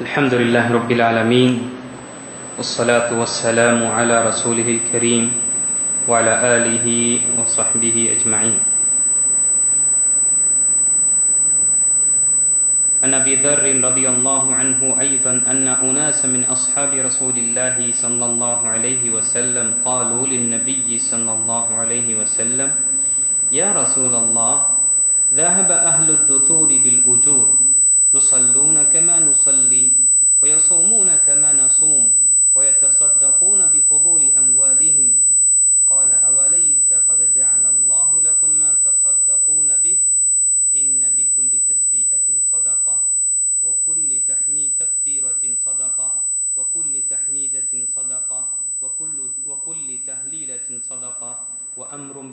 الحمد لله رب العالمين والصلاة والسلام على رسوله الكريم وعلى آله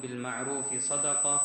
بالمعروف صدقة